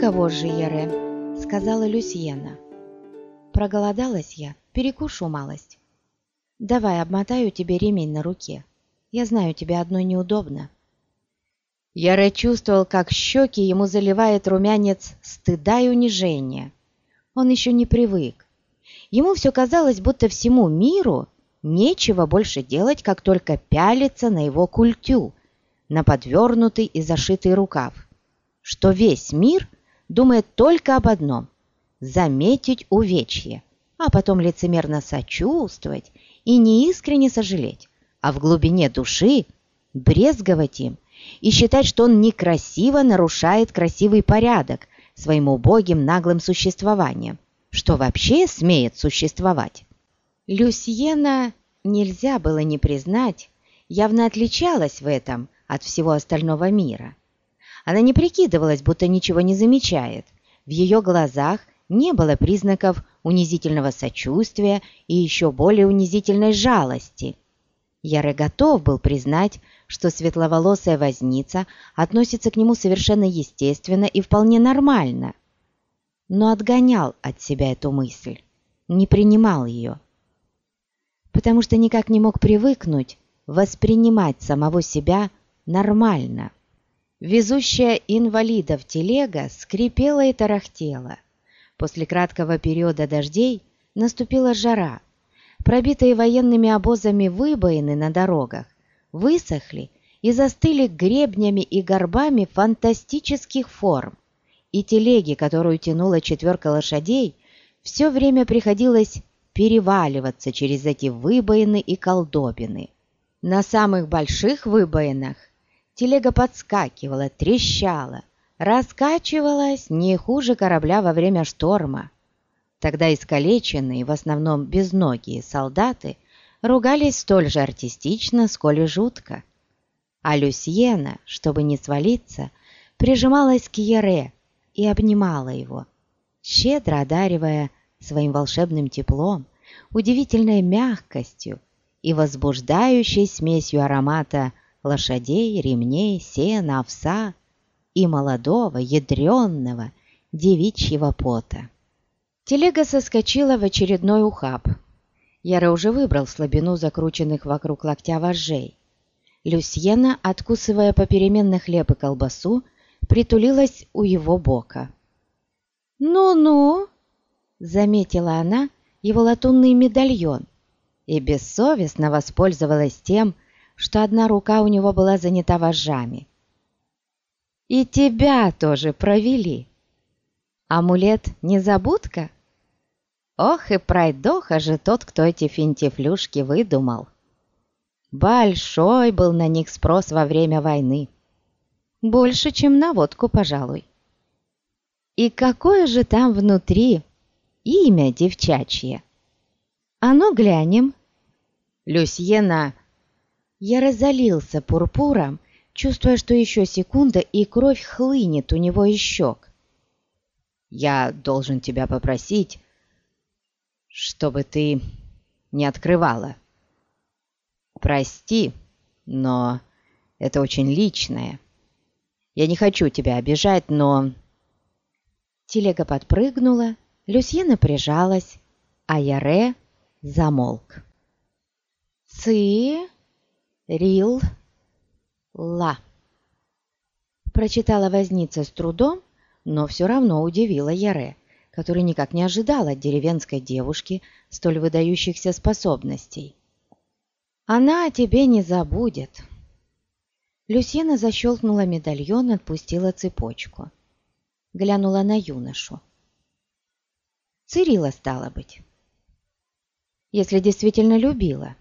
«Дай-ка вожжи, Ере», — сказала Люсьена. «Проголодалась я, перекушу малость. Давай обмотаю тебе ремень на руке. Я знаю, тебе одной неудобно». Яре чувствовал, как щеки ему заливает румянец стыда и унижения. Он еще не привык. Ему все казалось, будто всему миру нечего больше делать, как только пялиться на его культю, на подвернутый и зашитый рукав, что весь мир думает только об одном – заметить увечье, а потом лицемерно сочувствовать и неискренне сожалеть, а в глубине души брезговать им – и считать, что он некрасиво нарушает красивый порядок своим убогим наглым существованием, что вообще смеет существовать. Люсьена, нельзя было не признать, явно отличалась в этом от всего остального мира. Она не прикидывалась, будто ничего не замечает. В ее глазах не было признаков унизительного сочувствия и еще более унизительной жалости. Яре готов был признать, что светловолосая возница относится к нему совершенно естественно и вполне нормально, но отгонял от себя эту мысль, не принимал ее, потому что никак не мог привыкнуть воспринимать самого себя нормально. Везущая инвалидов телега скрипела и тарахтела. После краткого периода дождей наступила жара. Пробитые военными обозами выбоины на дорогах высохли и застыли гребнями и горбами фантастических форм, и телеги, которую тянула четверка лошадей, все время приходилось переваливаться через эти выбоины и колдобины. На самых больших выбоинах телега подскакивала, трещала, раскачивалась не хуже корабля во время шторма. Тогда искалеченные, в основном безногие солдаты – ругались столь же артистично, сколь и жутко. А Люсьена, чтобы не свалиться, прижималась к Ере и обнимала его, щедро одаривая своим волшебным теплом, удивительной мягкостью и возбуждающей смесью аромата лошадей, ремней, сена, овса и молодого, ядренного, девичьего пота. Телега соскочила в очередной ухаб, Яра уже выбрал слабину закрученных вокруг локтя вожжей. Люсьена, откусывая попеременно хлеб и колбасу, притулилась у его бока. «Ну-ну!» — заметила она его латунный медальон и бессовестно воспользовалась тем, что одна рука у него была занята вожжами. «И тебя тоже провели! Амулет незабудка?» Ох и пройдоха же тот, кто эти финтифлюшки выдумал. Большой был на них спрос во время войны. Больше, чем на водку, пожалуй. И какое же там внутри имя девчачье? А ну глянем. Люсьена. Я разолился пурпуром, чувствуя, что еще секунда, и кровь хлынет у него из щек. «Я должен тебя попросить», чтобы ты не открывала. Прости, но это очень личное. Я не хочу тебя обижать, но...» Телега подпрыгнула, Люсьена прижалась, а Яре замолк. «Ци... Рил... Ла...» Прочитала возница с трудом, но все равно удивила Яре который никак не ожидал от деревенской девушки столь выдающихся способностей. «Она о тебе не забудет!» Люсьена защелкнула медальон, отпустила цепочку. Глянула на юношу. Цирила, стало быть. Если действительно любила.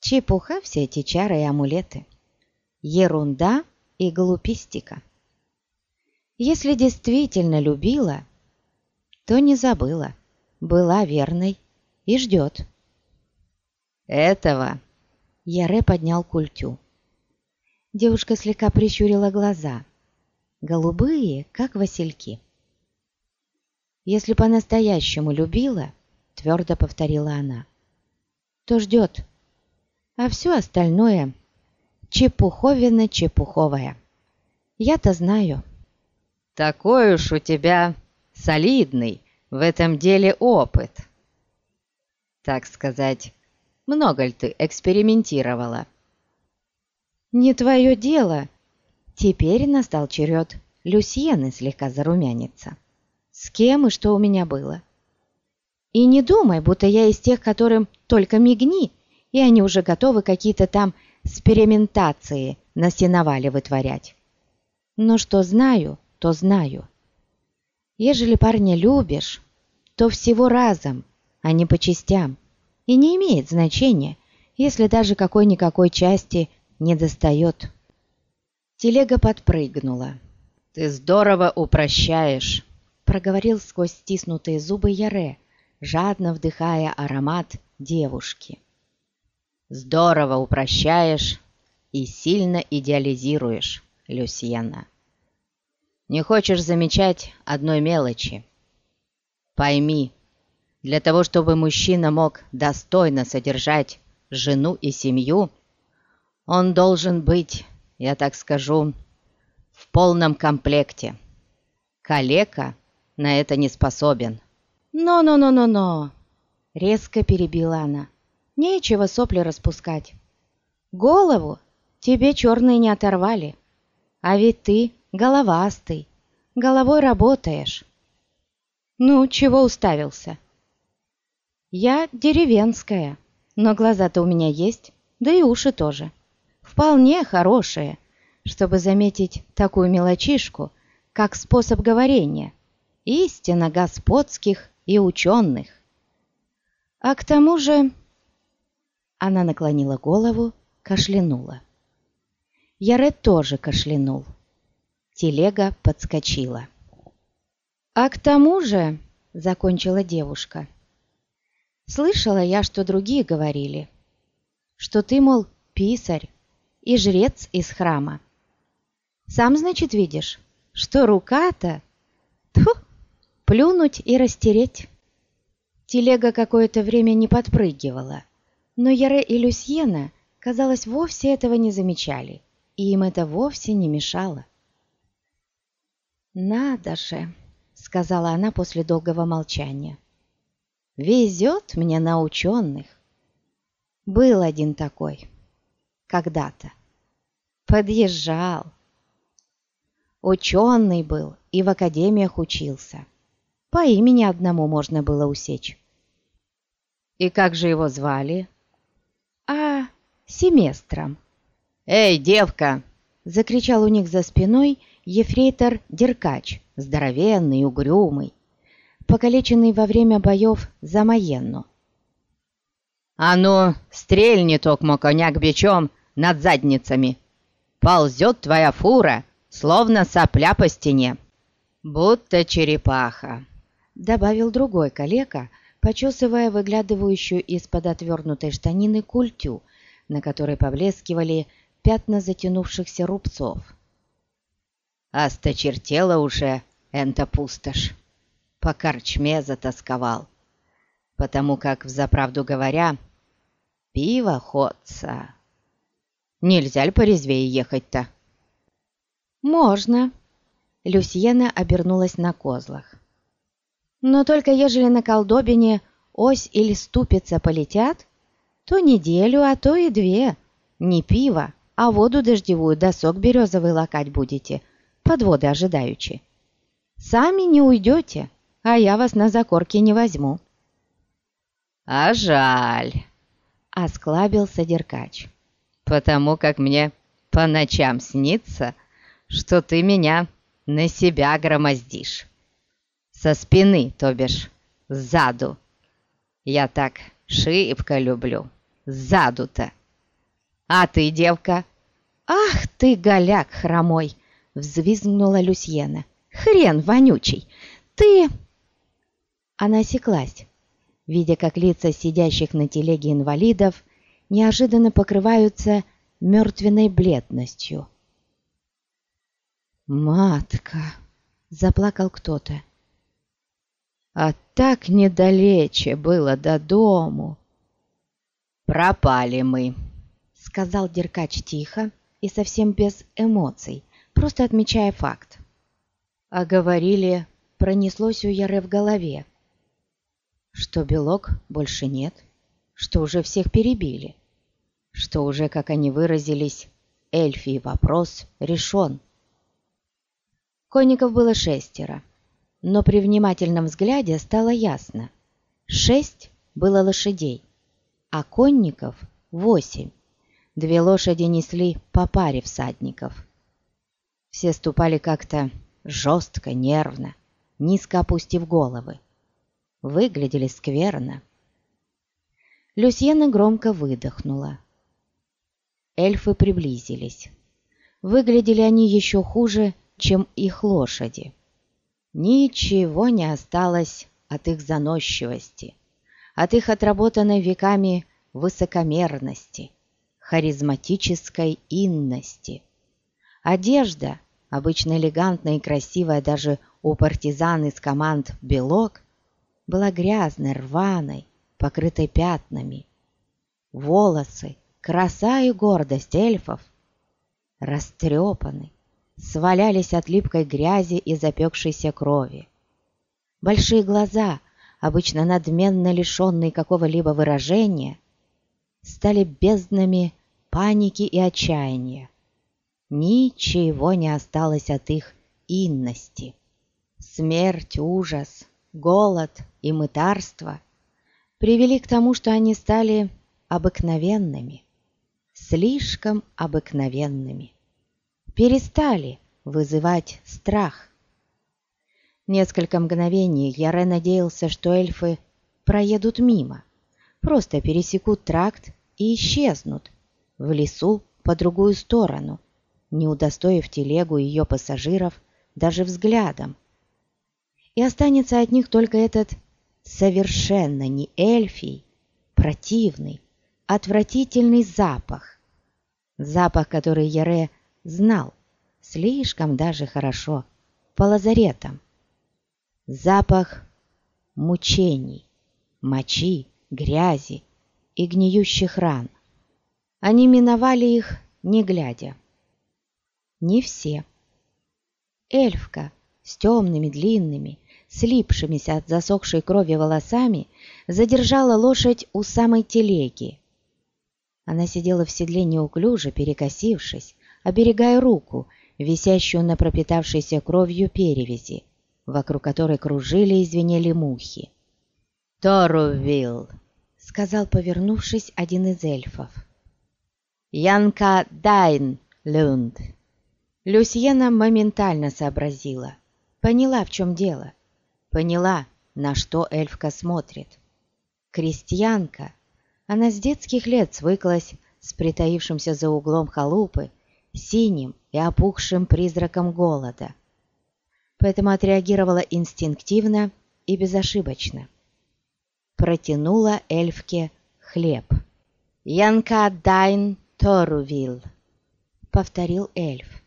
Чепуха все эти чары и амулеты. Ерунда и глупистика. Если действительно любила, то не забыла, была верной и ждет. «Этого!» Яре поднял культю. Девушка слегка прищурила глаза, голубые, как васильки. «Если по-настоящему любила, — твердо повторила она, — то ждет, а все остальное — чепуховина чепуховая. Я-то знаю». такой уж у тебя солидный в этом деле опыт. Так сказать, много ли ты экспериментировала?» «Не твое дело!» Теперь настал черед Люсьены слегка зарумяниться. «С кем и что у меня было?» «И не думай, будто я из тех, которым только мигни, и они уже готовы какие-то там экспериментации на сеновале вытворять. Но что знаю, то знаю. Ежели парня любишь, то всего разом, а не по частям, и не имеет значения, если даже какой-никакой части не достает. Телега подпрыгнула. «Ты здорово упрощаешь», — проговорил сквозь стиснутые зубы Яре, жадно вдыхая аромат девушки. «Здорово упрощаешь и сильно идеализируешь, Люсьена. Не хочешь замечать одной мелочи. Пойми, для того, чтобы мужчина мог достойно содержать жену и семью, он должен быть, я так скажу, в полном комплекте. Калека на это не способен. «Но-но-но-но-но!» — резко перебила она. «Нечего сопли распускать. Голову тебе черные не оторвали, а ведь ты головастый, головой работаешь. Ну, чего уставился?» Я деревенская, но глаза-то у меня есть, да и уши тоже. Вполне хорошие, чтобы заметить такую мелочишку, как способ говорения, истинно господских и ученых. А к тому же... Она наклонила голову, кашлянула. Яред тоже кашлянул. Телега подскочила. «А к тому же...» — закончила девушка — Слышала я, что другие говорили, что ты, мол, писарь и жрец из храма. Сам, значит, видишь, что рука-то... Тьфу! Плюнуть и растереть. Телега какое-то время не подпрыгивала, но Яре и Люсьена, казалось, вовсе этого не замечали, и им это вовсе не мешало. «Надо же!» — сказала она после долгого молчания. Везет мне на ученых. Был один такой. Когда-то. Подъезжал. Ученый был и в академиях учился. По имени одному можно было усечь. И как же его звали? А, семестром. «Эй, девка!» — закричал у них за спиной ефрейтор Деркач, здоровенный, угрюмый, покалеченный во время боев за Маенну. «А ну, стрельни, токмо, коняк бичом над задницами! Ползет твоя фура, словно сопля по стене, будто черепаха!» Добавил другой калека, почесывая выглядывающую из-под отвернутой штанины культю, на которой поблескивали пятна затянувшихся рубцов. «Осточертела уже энта пустошь!» по корчме затасковал, потому как, взаправду говоря, пиво ходца. Нельзя ли порезвее ехать-то? Можно. Люсьена обернулась на козлах. Но только ежели на колдобине ось или ступица полетят, то неделю, а то и две. Не пиво, а воду дождевую да сок березовый лакать будете, подводы ожидаючи. Сами не уйдете а я вас на закорки не возьму». «А жаль», — осклабился Деркач, «потому как мне по ночам снится, что ты меня на себя громоздишь. Со спины, то бишь, сзаду. Я так шибко люблю, сзаду-то. А ты, девка?» «Ах ты, голяк хромой!» — взвизгнула Люсьена. «Хрен вонючий! Ты...» Она осеклась, видя, как лица сидящих на телеге инвалидов неожиданно покрываются мертвенной бледностью. «Матка!» — заплакал кто-то. «А так недалече было до дому!» «Пропали мы!» — сказал Деркач тихо и совсем без эмоций, просто отмечая факт. А говорили, пронеслось у Яры в голове, что белок больше нет, что уже всех перебили, что уже, как они выразились, эльфий вопрос решен. Конников было шестеро, но при внимательном взгляде стало ясно. Шесть было лошадей, а конников восемь. Две лошади несли по паре всадников. Все ступали как-то жестко, нервно, низко опустив головы. Выглядели скверно. Люсьена громко выдохнула. Эльфы приблизились. Выглядели они еще хуже, чем их лошади. Ничего не осталось от их заносчивости, от их отработанной веками высокомерности, харизматической инности. Одежда, обычно элегантная и красивая даже у партизан из команд «Белок», была грязной, рваной, покрытой пятнами. Волосы, краса и гордость эльфов растрепаны, свалялись от липкой грязи и запекшейся крови. Большие глаза, обычно надменно лишенные какого-либо выражения, стали безднами паники и отчаяния. Ничего не осталось от их инности. Смерть, ужас, голод и мытарство привели к тому, что они стали обыкновенными, слишком обыкновенными перестали вызывать страх. Несколько мгновений Яре надеялся, что эльфы проедут мимо, просто пересекут тракт и исчезнут в лесу по другую сторону, не удостоив телегу ее пассажиров даже взглядом. И останется от них только этот совершенно не эльфий, противный, отвратительный запах. Запах, который Яре знал слишком даже хорошо по лазаретам. Запах мучений, мочи, грязи и гниющих ран. Они миновали их, не глядя. Не все. Эльфка с темными, длинными, слипшимися от засохшей крови волосами, задержала лошадь у самой телеги. Она сидела в седле неуклюже, перекосившись, оберегая руку, висящую на пропитавшейся кровью перевязи, вокруг которой кружили и звенели мухи. «Торувилл!» — сказал, повернувшись, один из эльфов. «Янка Дайн Люнд!» Люсьена моментально сообразила, поняла, в чем дело, поняла, на что эльфка смотрит. Крестьянка, она с детских лет свыклась с притаившимся за углом халупы синим и опухшим призраком голода. Поэтому отреагировала инстинктивно и безошибочно. Протянула эльфке хлеб. «Янка дайн Торувил», — повторил эльф.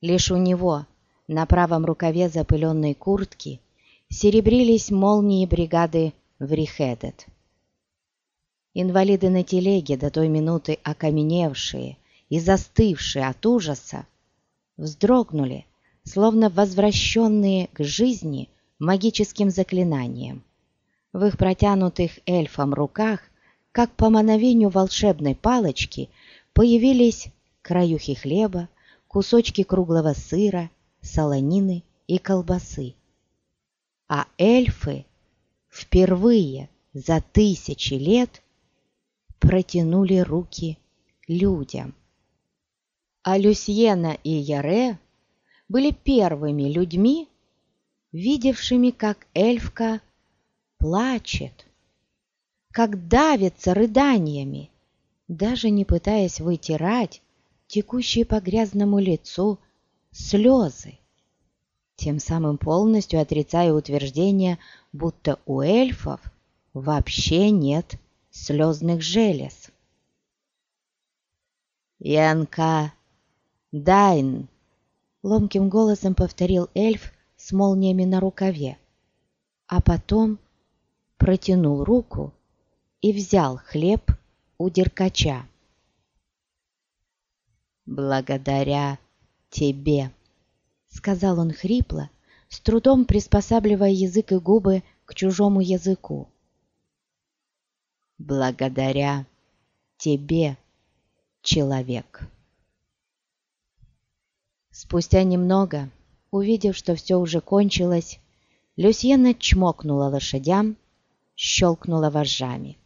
Лишь у него, на правом рукаве запыленной куртки, серебрились молнии бригады Врихедет. Инвалиды на телеге, до той минуты окаменевшие, и застывшие от ужаса, вздрогнули, словно возвращенные к жизни магическим заклинанием. В их протянутых эльфом руках, как по мановению волшебной палочки, появились краюхи хлеба, кусочки круглого сыра, солонины и колбасы. А эльфы впервые за тысячи лет протянули руки людям а Люсьена и Яре были первыми людьми, видевшими, как эльфка плачет, как давится рыданиями, даже не пытаясь вытирать текущие по грязному лицу слезы, тем самым полностью отрицая утверждение, будто у эльфов вообще нет слезных желез. Янка «Дайн!» — ломким голосом повторил эльф с молниями на рукаве, а потом протянул руку и взял хлеб у деркача. «Благодаря тебе!» — сказал он хрипло, с трудом приспосабливая язык и губы к чужому языку. «Благодаря тебе, человек». Спустя немного, увидев, что все уже кончилось, Люсьена чмокнула лошадям, щелкнула вожжами.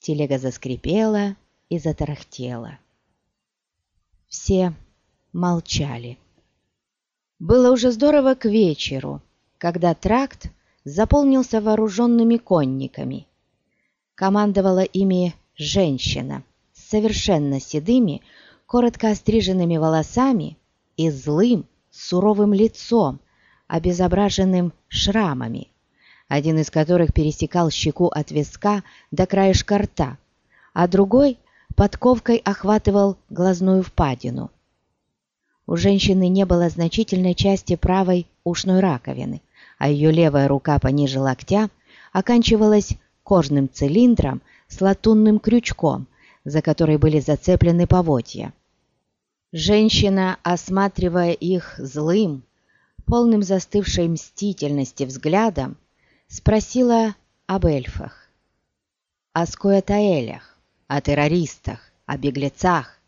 Телега заскрипела и затарахтела. Все молчали. Было уже здорово к вечеру, когда тракт заполнился вооруженными конниками. Командовала ими женщина с совершенно седыми, коротко остриженными волосами и злым, суровым лицом, обезображенным шрамами, один из которых пересекал щеку от виска до краешка рта, а другой подковкой охватывал глазную впадину. У женщины не было значительной части правой ушной раковины, а ее левая рука пониже локтя оканчивалась кожным цилиндром с латунным крючком, за который были зацеплены поводья. Женщина, осматривая их злым, полным застывшей мстительности взглядом, спросила об эльфах, о скоятаэлях, о террористах, о беглецах,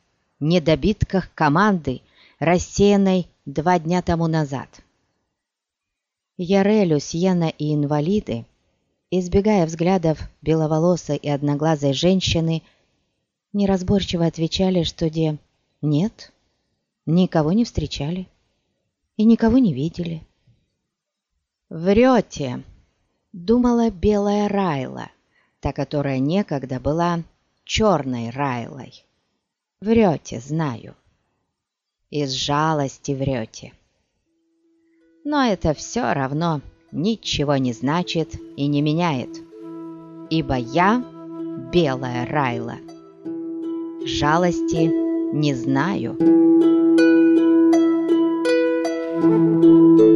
недобитках команды, рассеянной два дня тому назад. Ярелю, Сьена и инвалиды, избегая взглядов беловолосой и одноглазой женщины, неразборчиво отвечали, что де нет, никого не встречали и никого не видели. «Врете!» — думала белая Райла, та, которая некогда была черной Райлой. «Врете, знаю из жалости врете. Но это все равно ничего не значит и не меняет, ибо я белая Райла. Жалости не знаю. Thank you.